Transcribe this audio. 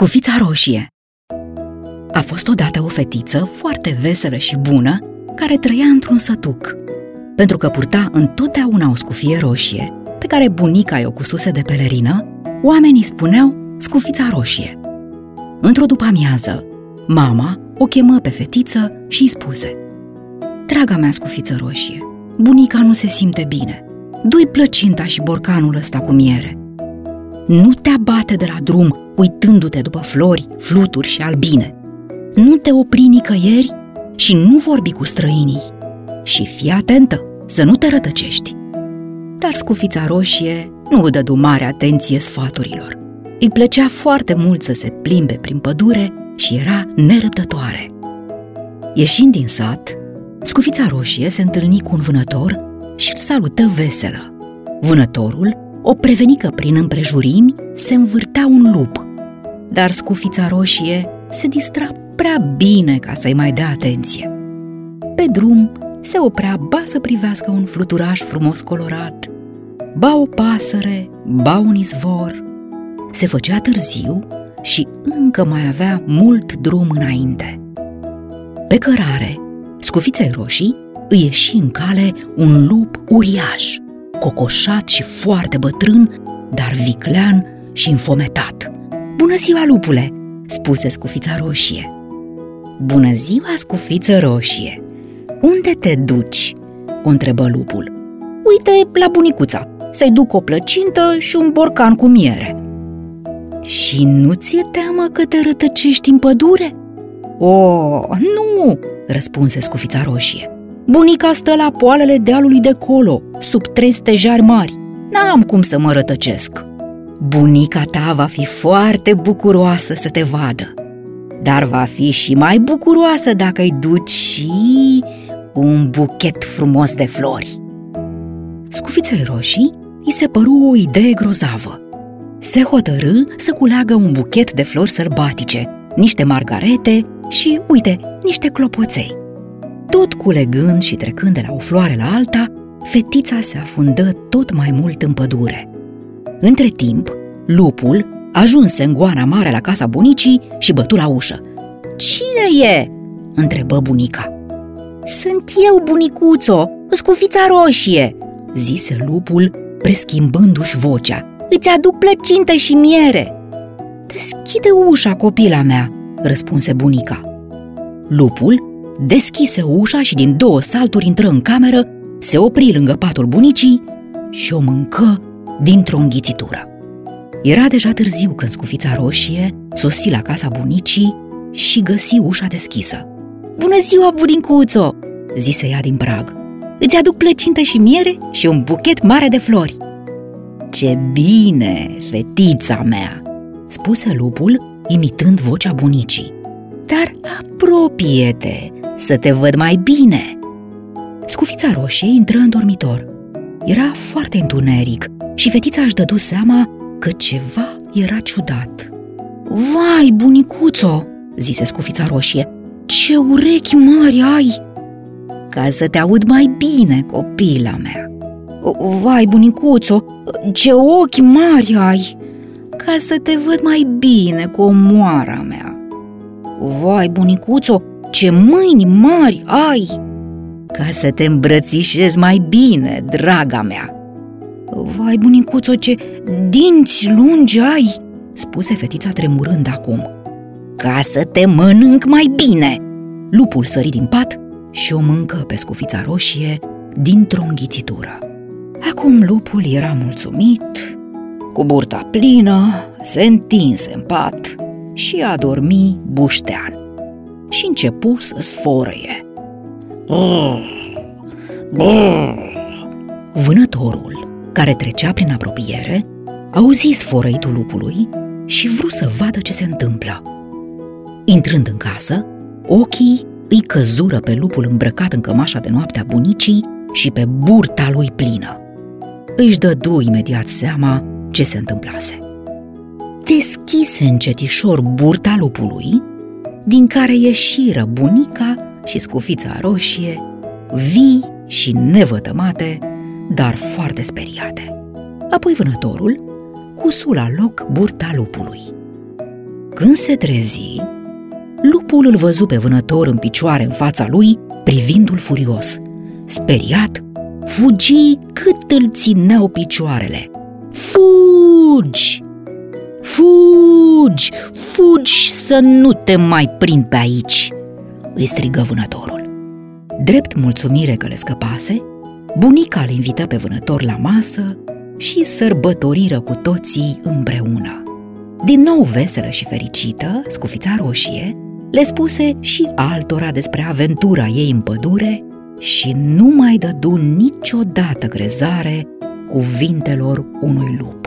Scufița roșie A fost odată o fetiță foarte veselă și bună care trăia într-un sătuc. Pentru că purta întotdeauna o scufie roșie, pe care bunica i-o cususe de pelerină, oamenii spuneau scufița roșie. Într-o după-amiază, mama o chemă pe fetiță și îi spuse Draga mea scufiță roșie, bunica nu se simte bine. Du-i plăcinta și borcanul ăsta cu miere. Nu te abate de la drum uitându-te după flori, fluturi și albine. Nu te opri nicăieri și nu vorbi cu străinii. Și fii atentă să nu te rătăcești. Dar scufița roșie nu dădu mare atenție sfaturilor. Îi plăcea foarte mult să se plimbe prin pădure și era nerăbdătoare. Ieșind din sat, scufița roșie se întâlni cu un vânător și îl salută veselă. Vânătorul o preveni că prin împrejurimi se învârtea un lup, dar scufița roșie se distra prea bine ca să-i mai dea atenție. Pe drum se oprea ba să privească un fluturaș frumos colorat, ba o pasăre, ba un izvor. Se făcea târziu și încă mai avea mult drum înainte. Pe cărare, scufiței roșii îi ieși în cale un lup uriaș, cocoșat și foarte bătrân, dar viclean și înfometat. Bună ziua, lupule!" spuse scufița roșie. Bună ziua, scufiță roșie! Unde te duci?" o întrebă lupul. Uite la bunicuța, să-i duc o plăcintă și un borcan cu miere." Și nu ți-e teamă că te rătăcești în pădure?" O, nu!" răspunse scufița roșie. Bunica stă la poalele dealului de colo, sub trei stejari mari. N-am cum să mă rătăcesc." Bunica ta va fi foarte bucuroasă să te vadă, dar va fi și mai bucuroasă dacă îi duci și un buchet frumos de flori. Scufiței roșii îi se păru o idee grozavă. Se hotărâ să culeagă un buchet de flori sălbatice, niște margarete și, uite, niște clopoței. Tot culegând și trecând de la o floare la alta, fetița se afundă tot mai mult în pădure. Între timp, lupul ajunse în goana mare la casa bunicii și bătu la ușă. Cine e?" întrebă bunica. Sunt eu, bunicuțo, scufița roșie," zise lupul, preschimbându-și vocea. Îți aduc plăcintă și miere." Deschide ușa, copila mea," răspunse bunica. Lupul deschise ușa și din două salturi intră în cameră, se opri lângă patul bunicii și o mâncă dintr-o înghițitură. Era deja târziu când scufița roșie sosi la casa bunicii și găsi ușa deschisă. Bună ziua, bunicuțo!" zise ea din prag. Îți aduc plăcintă și miere și un buchet mare de flori." Ce bine, fetița mea!" spuse lupul, imitând vocea bunicii. Dar apropie-te, să te văd mai bine!" Scufița roșie intră în dormitor. Era foarte întuneric și fetița își dădu seama că ceva era ciudat. Vai, bunicuțo, zise scufița roșie, ce urechi mari ai! Ca să te aud mai bine, copila mea. Vai, bunicuțo, ce ochi mari ai! Ca să te văd mai bine, comoara mea. Vai, bunicuțo, ce mâini mari ai! Ca să te îmbrățișezi mai bine, draga mea. Vai, bunicuțo, ce dinți lungi ai, spuse fetița tremurând acum. Ca să te mănânc mai bine! Lupul sări din pat și o mâncă pe scufița roșie dintr-o înghițitură. Acum lupul era mulțumit, cu burta plină, se întinse în pat și a dormi buștean și începu să sforăie. Vânătorul, care trecea prin apropiere, auzi sfărăitul lupului și vrut să vadă ce se întâmplă. Intrând în casă, ochii îi căzură pe lupul îmbrăcat în cămașa de noapte a bunicii și pe burta lui plină. Își dădu imediat seama ce se întâmplase. Deschise încetișor burta lupului, din care ieșiră bunica și scufița roșie, vii și nevătămate, dar foarte speriate. Apoi vânătorul cusu la loc burta lupului. Când se trezi, lupul îl văzu pe vânător în picioare în fața lui, privindu-l furios. Speriat, fugi cât îl țineau picioarele. Fugi! Fugi! Fugi să nu te mai prind pe aici! îi strigă vânătorul. Drept mulțumire că le scăpase, bunica îl invită pe vânător la masă și sărbătoriră cu toții împreună. Din nou veselă și fericită, scufița roșie le spuse și altora despre aventura ei în pădure și nu mai dădu niciodată crezare cuvintelor unui lup.